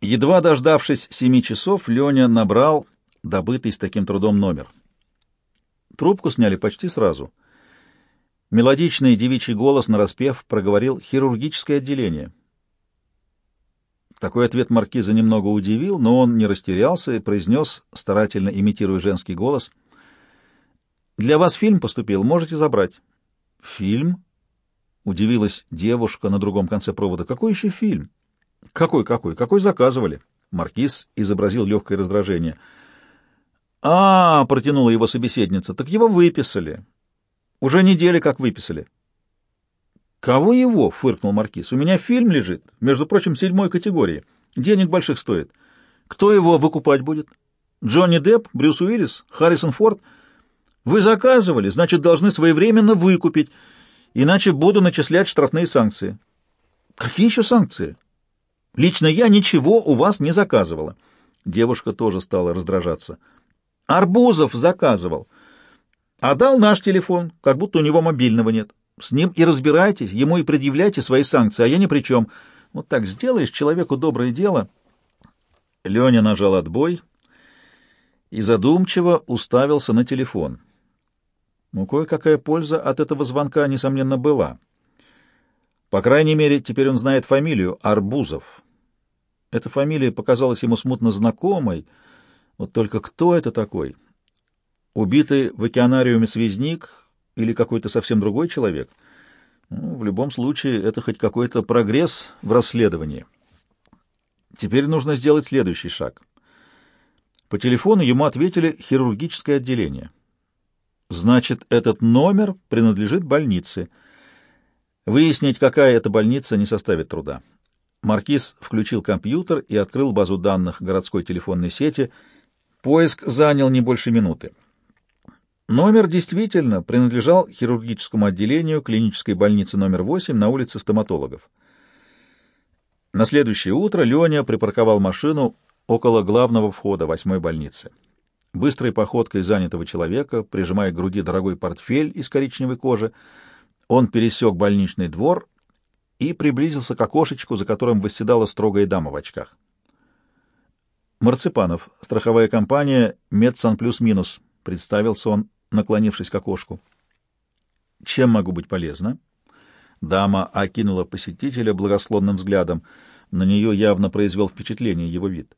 Едва дождавшись семи часов, Леня набрал добытый с таким трудом номер. Трубку сняли почти сразу. Мелодичный девичий голос нараспев проговорил «хирургическое отделение». Такой ответ маркиза немного удивил, но он не растерялся и произнес, старательно имитируя женский голос, «Для вас фильм поступил, можете забрать». «Фильм?» — удивилась девушка на другом конце провода. «Какой еще фильм?» «Какой, какой? Какой заказывали?» Маркиз изобразил легкое раздражение. «А, — протянула его собеседница, — так его выписали. Уже недели как выписали. Кого его? фыркнул маркиз. У меня фильм лежит, между прочим, седьмой категории. Денег больших стоит. Кто его выкупать будет? Джонни Депп, Брюс Уиллис, Харрисон Форд? Вы заказывали, значит, должны своевременно выкупить, иначе буду начислять штрафные санкции. Какие еще санкции? Лично я ничего у вас не заказывала. Девушка тоже стала раздражаться. Арбузов заказывал. А дал наш телефон, как будто у него мобильного нет. С ним и разбирайтесь, ему и предъявляйте свои санкции, а я ни при чем. Вот так сделаешь человеку доброе дело. Леня нажал отбой и задумчиво уставился на телефон. Ну, кое-какая польза от этого звонка, несомненно, была. По крайней мере, теперь он знает фамилию — Арбузов. Эта фамилия показалась ему смутно знакомой. Вот только кто это такой? — Убитый в океанариуме связник или какой-то совсем другой человек? Ну, в любом случае, это хоть какой-то прогресс в расследовании. Теперь нужно сделать следующий шаг. По телефону ему ответили хирургическое отделение. Значит, этот номер принадлежит больнице. Выяснить, какая это больница, не составит труда. Маркиз включил компьютер и открыл базу данных городской телефонной сети. Поиск занял не больше минуты. Номер действительно принадлежал хирургическому отделению клинической больницы номер 8 на улице стоматологов. На следующее утро Леня припарковал машину около главного входа восьмой больницы. Быстрой походкой занятого человека, прижимая к груди дорогой портфель из коричневой кожи, он пересек больничный двор и приблизился к окошечку, за которым восседала строгая дама в очках. «Марципанов, страховая компания «Медсан плюс-минус», — представился он наклонившись к окошку. «Чем могу быть полезна?» Дама окинула посетителя благословным взглядом. На нее явно произвел впечатление его вид.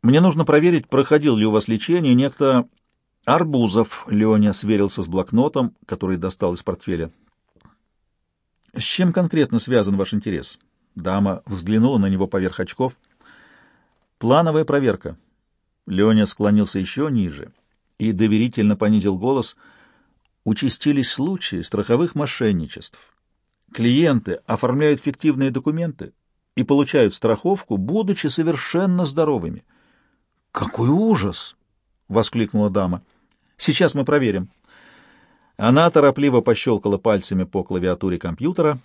«Мне нужно проверить, проходил ли у вас лечение некто Арбузов», — Леня сверился с блокнотом, который достал из портфеля. «С чем конкретно связан ваш интерес?» Дама взглянула на него поверх очков. «Плановая проверка». Леня склонился еще ниже и доверительно понизил голос, участились случаи страховых мошенничеств. Клиенты оформляют фиктивные документы и получают страховку, будучи совершенно здоровыми. «Какой ужас!» — воскликнула дама. «Сейчас мы проверим». Она торопливо пощелкала пальцами по клавиатуре компьютера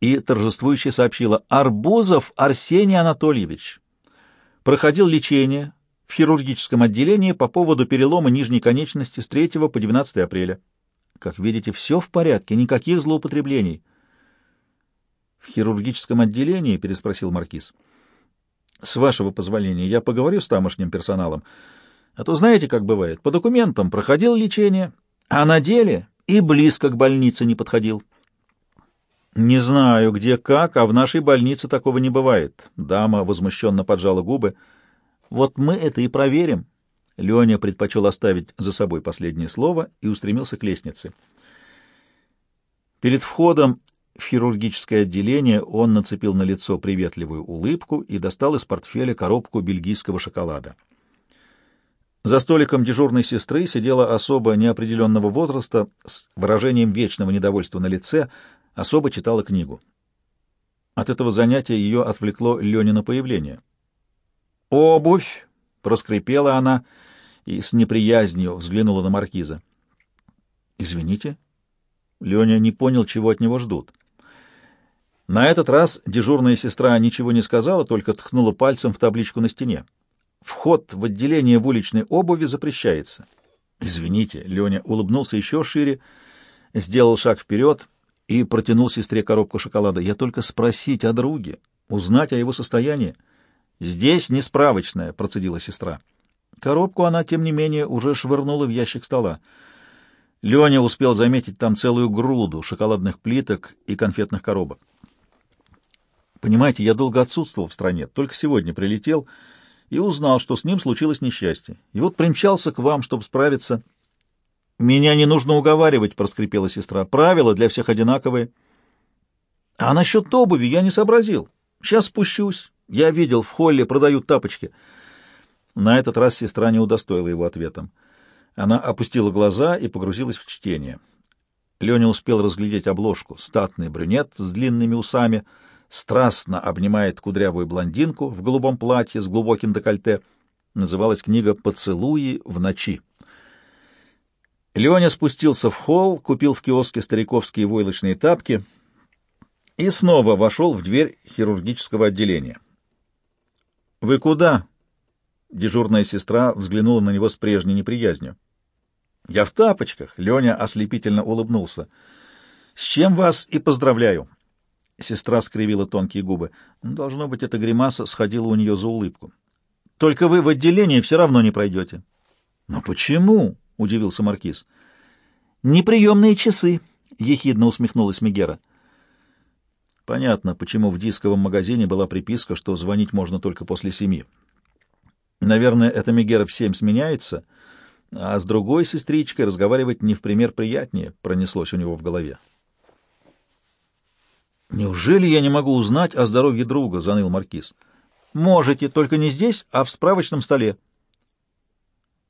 и торжествующе сообщила «Арбузов Арсений Анатольевич. Проходил лечение, в хирургическом отделении по поводу перелома нижней конечности с 3 по 12 апреля. Как видите, все в порядке, никаких злоупотреблений. — В хирургическом отделении? — переспросил Маркиз. — С вашего позволения, я поговорю с тамошним персоналом. А то знаете, как бывает, по документам проходил лечение, а на деле и близко к больнице не подходил. — Не знаю, где как, а в нашей больнице такого не бывает. Дама возмущенно поджала губы. — вот мы это и проверим. Леня предпочел оставить за собой последнее слово и устремился к лестнице. Перед входом в хирургическое отделение он нацепил на лицо приветливую улыбку и достал из портфеля коробку бельгийского шоколада. За столиком дежурной сестры сидела особа неопределенного возраста с выражением вечного недовольства на лице, особо читала книгу. От этого занятия ее отвлекло Ленина появление. «Обувь!» — проскрипела она и с неприязнью взглянула на маркиза. «Извините?» Леня не понял, чего от него ждут. На этот раз дежурная сестра ничего не сказала, только ткнула пальцем в табличку на стене. «Вход в отделение в уличной обуви запрещается». «Извините», — Леня улыбнулся еще шире, сделал шаг вперед и протянул сестре коробку шоколада. «Я только спросить о друге». Узнать о его состоянии? Здесь не справочная, процедила сестра. Коробку она, тем не менее, уже швырнула в ящик стола. Леня успел заметить там целую груду шоколадных плиток и конфетных коробок. Понимаете, я долго отсутствовал в стране, только сегодня прилетел и узнал, что с ним случилось несчастье. И вот примчался к вам, чтобы справиться. — Меня не нужно уговаривать, — проскрипела сестра. — Правила для всех одинаковые. — А насчет обуви я не сообразил. Сейчас спущусь. Я видел, в холле продают тапочки. На этот раз сестра не удостоила его ответом. Она опустила глаза и погрузилась в чтение. Леня успел разглядеть обложку. Статный брюнет с длинными усами страстно обнимает кудрявую блондинку в голубом платье с глубоким декольте. Называлась книга «Поцелуи в ночи». Леня спустился в холл, купил в киоске стариковские войлочные тапки и снова вошел в дверь хирургического отделения. «Вы куда?» Дежурная сестра взглянула на него с прежней неприязнью. «Я в тапочках», — Леня ослепительно улыбнулся. «С чем вас и поздравляю». Сестра скривила тонкие губы. Должно быть, эта гримаса сходила у нее за улыбку. «Только вы в отделении все равно не пройдете». «Но почему?» — удивился Маркиз. «Неприемные часы», — ехидно усмехнулась Мегера. Понятно, почему в дисковом магазине была приписка, что звонить можно только после семи. Наверное, эта Мегера в семь сменяется, а с другой сестричкой разговаривать не в пример приятнее, пронеслось у него в голове. «Неужели я не могу узнать о здоровье друга?» — заныл Маркиз. «Можете, только не здесь, а в справочном столе».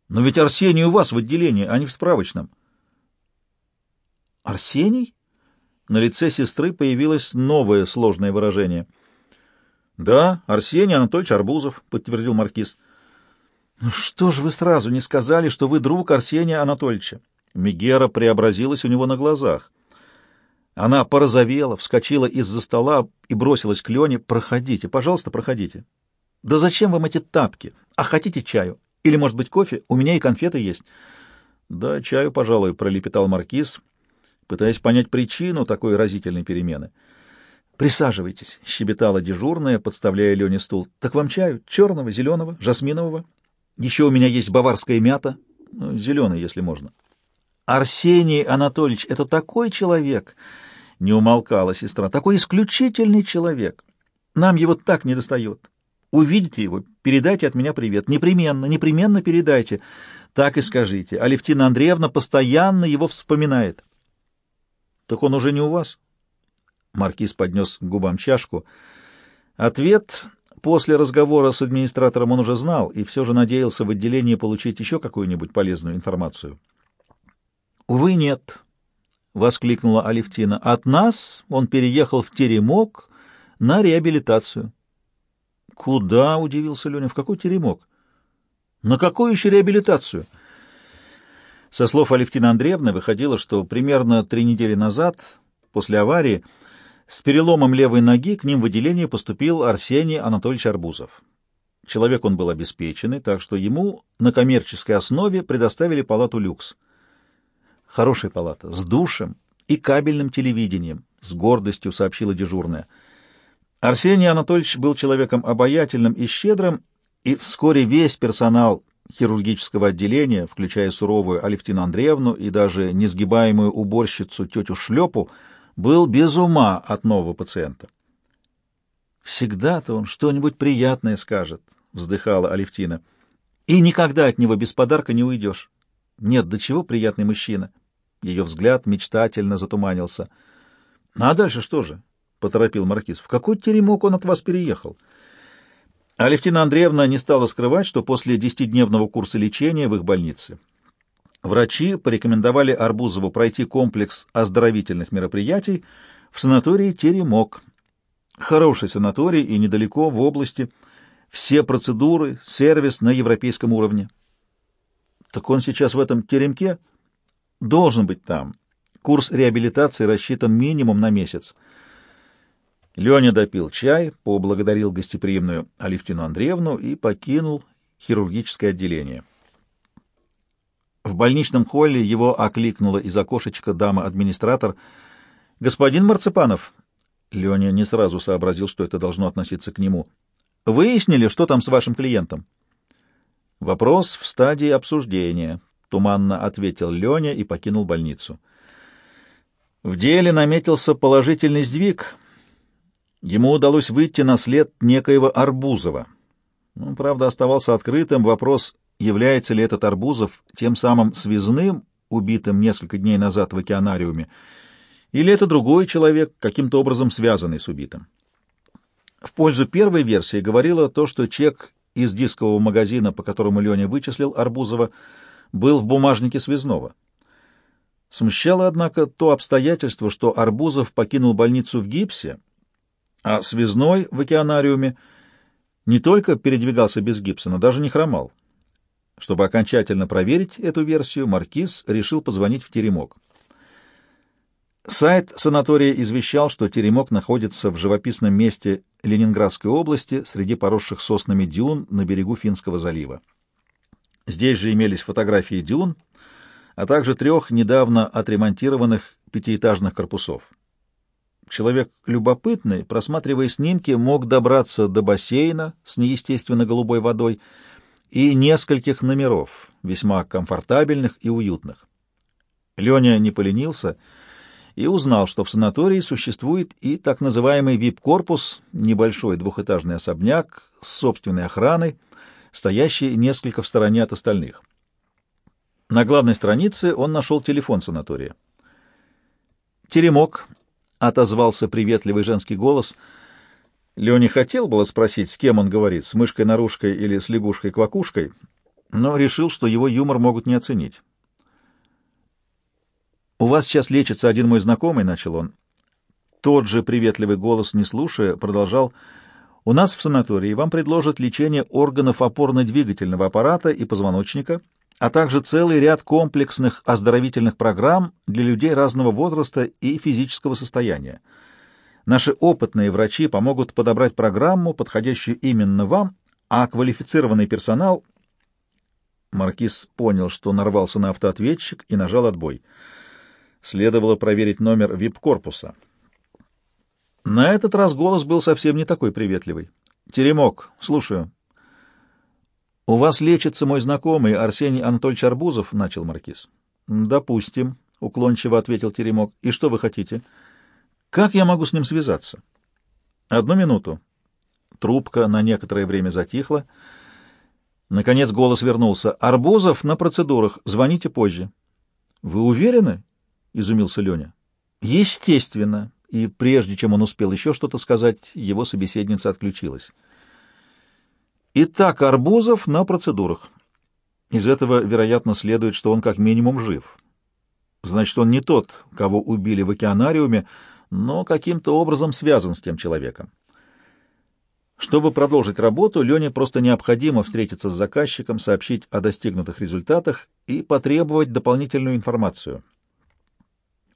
Но ведь Арсений у вас в отделении, а не в справочном. Арсений? На лице сестры появилось новое сложное выражение. Да, Арсений Анатольевич Арбузов, подтвердил маркиз. Ну что ж вы сразу не сказали, что вы друг Арсения Анатольевича? Мегера преобразилась у него на глазах. Она порозовела, вскочила из-за стола и бросилась к Лене. «Проходите, пожалуйста, проходите». «Да зачем вам эти тапки? А хотите чаю? Или, может быть, кофе? У меня и конфеты есть. — Да, чаю, пожалуй, — пролепетал маркиз, пытаясь понять причину такой разительной перемены. — Присаживайтесь, — щебетала дежурная, подставляя Лене стул. — Так вам чаю? Черного, зеленого, жасминового? Еще у меня есть баварская мята. Ну, зеленый, если можно. — Арсений Анатольевич, это такой человек! — не умолкала сестра. — Такой исключительный человек! Нам его так недостает. Увидите его, передайте от меня привет. Непременно, непременно передайте. Так и скажите. Алевтина Андреевна постоянно его вспоминает. Так он уже не у вас? Маркиз поднес к губам чашку. Ответ после разговора с администратором он уже знал и все же надеялся в отделении получить еще какую-нибудь полезную информацию. «Увы, нет», — воскликнула Алевтина. «От нас он переехал в Теремок на реабилитацию». «Куда?» — удивился Леня. «В какой теремок?» «На какую еще реабилитацию?» Со слов Алевтины Андреевны выходило, что примерно три недели назад, после аварии, с переломом левой ноги к ним в отделение поступил Арсений Анатольевич Арбузов. Человек он был обеспеченный, так что ему на коммерческой основе предоставили палату люкс. Хорошая палата, с душем и кабельным телевидением, с гордостью сообщила дежурная — Арсений Анатольевич был человеком обаятельным и щедрым, и вскоре весь персонал хирургического отделения, включая суровую Алевтину Андреевну и даже несгибаемую уборщицу тетю Шлепу, был без ума от нового пациента. «Всегда-то он что-нибудь приятное скажет», — вздыхала Алевтина. «И никогда от него без подарка не уйдешь. Нет, до чего приятный мужчина». Ее взгляд мечтательно затуманился. «А дальше что же? — поторопил маркиз. — В какой теремок он от вас переехал? Алевтина Андреевна не стала скрывать, что после десятидневного курса лечения в их больнице врачи порекомендовали Арбузову пройти комплекс оздоровительных мероприятий в санатории «Теремок». Хороший санаторий и недалеко в области. Все процедуры, сервис на европейском уровне. Так он сейчас в этом теремке? Должен быть там. Курс реабилитации рассчитан минимум на месяц. Леня допил чай, поблагодарил гостеприимную Алевтину Андреевну и покинул хирургическое отделение. В больничном холле его окликнула из окошечка дама-администратор. «Господин Марципанов, Леня не сразу сообразил, что это должно относиться к нему. «Выяснили, что там с вашим клиентом?» «Вопрос в стадии обсуждения», — туманно ответил Леня и покинул больницу. В деле наметился положительный сдвиг. Ему удалось выйти на след некоего Арбузова. Ну, правда, оставался открытым вопрос, является ли этот Арбузов тем самым связным, убитым несколько дней назад в океанариуме, или это другой человек, каким-то образом связанный с убитым. В пользу первой версии говорило то, что чек из дискового магазина, по которому Леня вычислил Арбузова, был в бумажнике связного. Смущало, однако, то обстоятельство, что Арбузов покинул больницу в гипсе, а связной в океанариуме не только передвигался без гипса, но даже не хромал. Чтобы окончательно проверить эту версию, Маркиз решил позвонить в теремок. Сайт санатория извещал, что теремок находится в живописном месте Ленинградской области среди поросших соснами дюн на берегу Финского залива. Здесь же имелись фотографии дюн, а также трех недавно отремонтированных пятиэтажных корпусов. Человек любопытный, просматривая снимки, мог добраться до бассейна с неестественно голубой водой и нескольких номеров, весьма комфортабельных и уютных. Леня не поленился и узнал, что в санатории существует и так называемый вип-корпус, небольшой двухэтажный особняк с собственной охраной, стоящий несколько в стороне от остальных. На главной странице он нашел телефон санатория. «Теремок», — отозвался приветливый женский голос. Леня хотел было спросить, с кем он говорит, с мышкой-нарушкой или с лягушкой-квакушкой, но решил, что его юмор могут не оценить. «У вас сейчас лечится один мой знакомый», — начал он. Тот же приветливый голос, не слушая, продолжал. «У нас в санатории вам предложат лечение органов опорно-двигательного аппарата и позвоночника» а также целый ряд комплексных оздоровительных программ для людей разного возраста и физического состояния. Наши опытные врачи помогут подобрать программу, подходящую именно вам, а квалифицированный персонал... Маркиз понял, что нарвался на автоответчик и нажал отбой. Следовало проверить номер вип-корпуса. На этот раз голос был совсем не такой приветливый. «Теремок, слушаю». «У вас лечится мой знакомый Арсений Анатольевич Арбузов», — начал Маркиз. «Допустим», — уклончиво ответил Теремок. «И что вы хотите?» «Как я могу с ним связаться?» «Одну минуту». Трубка на некоторое время затихла. Наконец голос вернулся. «Арбузов на процедурах. Звоните позже». «Вы уверены?» — изумился Леня. «Естественно». И прежде чем он успел еще что-то сказать, его собеседница отключилась. Итак, Арбузов на процедурах. Из этого, вероятно, следует, что он как минимум жив. Значит, он не тот, кого убили в океанариуме, но каким-то образом связан с тем человеком. Чтобы продолжить работу, Лене просто необходимо встретиться с заказчиком, сообщить о достигнутых результатах и потребовать дополнительную информацию.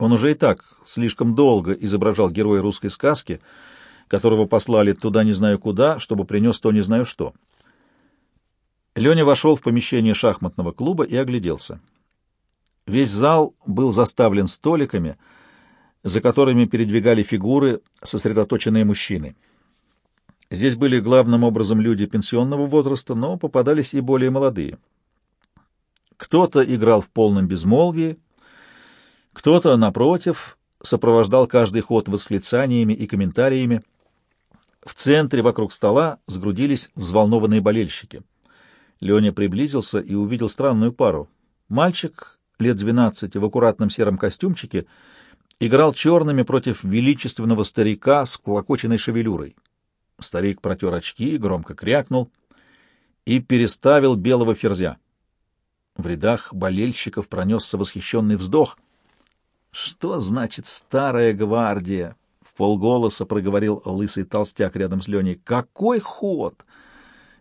Он уже и так слишком долго изображал героя русской сказки, которого послали туда не знаю куда, чтобы принес то не знаю что. Леня вошел в помещение шахматного клуба и огляделся. Весь зал был заставлен столиками, за которыми передвигали фигуры, сосредоточенные мужчины. Здесь были главным образом люди пенсионного возраста, но попадались и более молодые. Кто-то играл в полном безмолвии, кто-то, напротив, сопровождал каждый ход восклицаниями и комментариями. В центре вокруг стола сгрудились взволнованные болельщики — Леня приблизился и увидел странную пару. Мальчик лет двенадцати в аккуратном сером костюмчике играл черными против величественного старика с клокоченной шевелюрой. Старик протер очки, громко крякнул и переставил белого ферзя. В рядах болельщиков пронесся восхищенный вздох. «Что значит старая гвардия?» — в полголоса проговорил лысый толстяк рядом с Леней. «Какой ход!»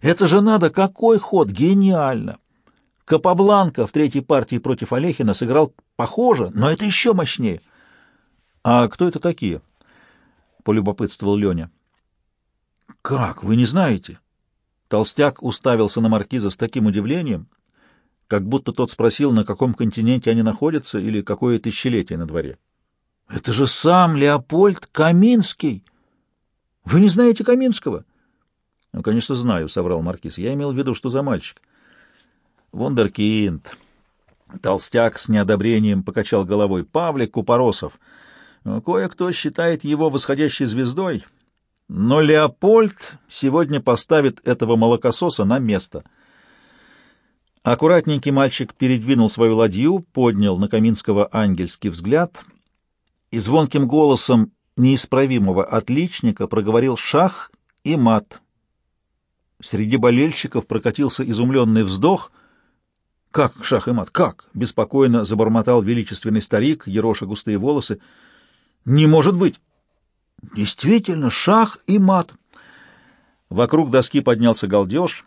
Это же надо, какой ход! Гениально! Капабланка в третьей партии против Олехина сыграл похоже, но это еще мощнее. — А кто это такие? — полюбопытствовал Леня. — Как, вы не знаете? Толстяк уставился на маркиза с таким удивлением, как будто тот спросил, на каком континенте они находятся или какое тысячелетие на дворе. — Это же сам Леопольд Каминский! Вы не знаете Каминского? Ну, конечно, знаю, — соврал Маркиз. Я имел в виду, что за мальчик. Вондеркинд. Толстяк с неодобрением покачал головой. Павлик Купоросов. Кое-кто считает его восходящей звездой, но Леопольд сегодня поставит этого молокососа на место. Аккуратненький мальчик передвинул свою ладью, поднял на Каминского ангельский взгляд и звонким голосом неисправимого отличника проговорил шах и мат. Среди болельщиков прокатился изумленный вздох. «Как шах и мат? Как?» — беспокойно забормотал величественный старик, ероша густые волосы. «Не может быть!» «Действительно, шах и мат!» Вокруг доски поднялся галдеж.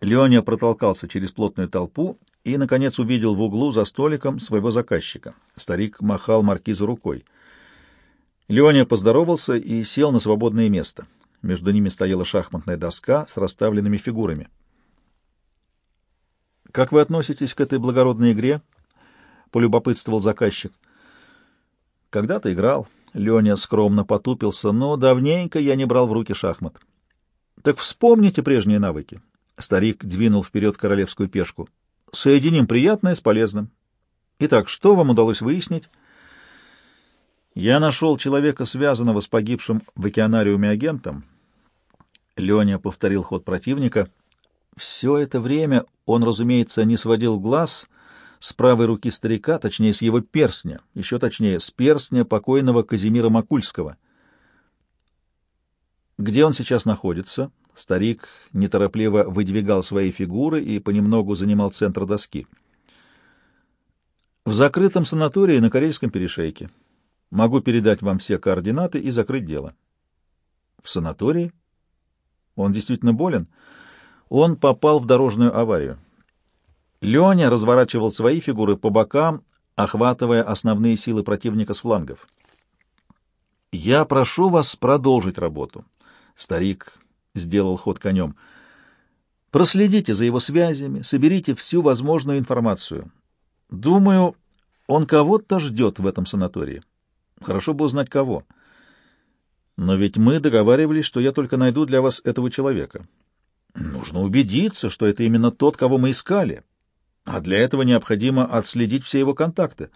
Леня протолкался через плотную толпу и, наконец, увидел в углу за столиком своего заказчика. Старик махал маркизу рукой. Леня поздоровался и сел на свободное место. Между ними стояла шахматная доска с расставленными фигурами. «Как вы относитесь к этой благородной игре?» — полюбопытствовал заказчик. «Когда-то играл». Леня скромно потупился, но давненько я не брал в руки шахмат. «Так вспомните прежние навыки». Старик двинул вперед королевскую пешку. «Соединим приятное с полезным. Итак, что вам удалось выяснить?» Я нашел человека, связанного с погибшим в океанариуме агентом. Леня повторил ход противника. Все это время он, разумеется, не сводил глаз с правой руки старика, точнее, с его перстня, еще точнее, с перстня покойного Казимира Макульского. Где он сейчас находится? Старик неторопливо выдвигал свои фигуры и понемногу занимал центр доски. В закрытом санатории на Карельском перешейке. Могу передать вам все координаты и закрыть дело. В санатории? Он действительно болен? Он попал в дорожную аварию. Леня разворачивал свои фигуры по бокам, охватывая основные силы противника с флангов. «Я прошу вас продолжить работу». Старик сделал ход конем. «Проследите за его связями, соберите всю возможную информацию. Думаю, он кого-то ждет в этом санатории. Хорошо бы узнать, кого. Но ведь мы договаривались, что я только найду для вас этого человека. Нужно убедиться, что это именно тот, кого мы искали. А для этого необходимо отследить все его контакты.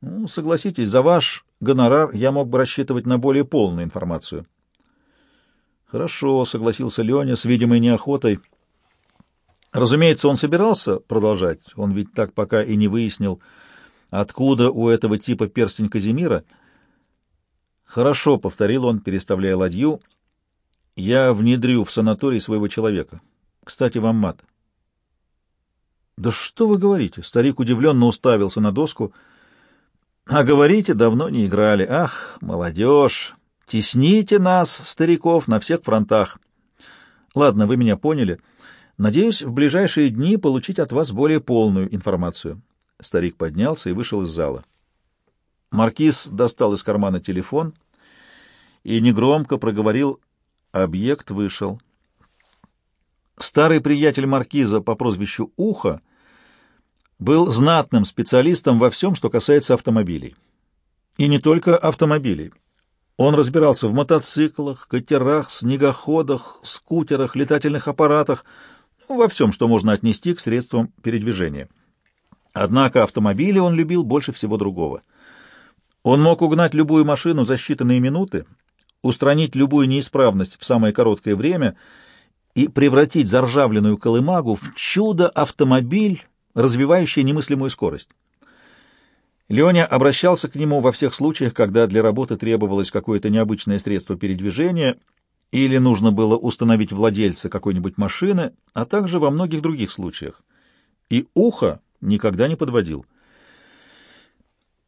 Ну, согласитесь, за ваш гонорар я мог бы рассчитывать на более полную информацию. Хорошо, согласился Леня с видимой неохотой. Разумеется, он собирался продолжать. Он ведь так пока и не выяснил, откуда у этого типа перстень Казимира — «Хорошо», — повторил он, переставляя ладью. «Я внедрю в санаторий своего человека. Кстати, вам мат». «Да что вы говорите?» — старик удивленно уставился на доску. «А говорите, давно не играли. Ах, молодежь! Тесните нас, стариков, на всех фронтах. Ладно, вы меня поняли. Надеюсь, в ближайшие дни получить от вас более полную информацию». Старик поднялся и вышел из зала. Маркиз достал из кармана телефон и негромко проговорил «Объект вышел». Старый приятель Маркиза по прозвищу Ухо был знатным специалистом во всем, что касается автомобилей. И не только автомобилей. Он разбирался в мотоциклах, катерах, снегоходах, скутерах, летательных аппаратах, ну, во всем, что можно отнести к средствам передвижения. Однако автомобили он любил больше всего другого — он мог угнать любую машину за считанные минуты, устранить любую неисправность в самое короткое время и превратить заржавленную колымагу в чудо-автомобиль, развивающий немыслимую скорость. Леня обращался к нему во всех случаях, когда для работы требовалось какое-то необычное средство передвижения или нужно было установить владельца какой-нибудь машины, а также во многих других случаях. И ухо никогда не подводил —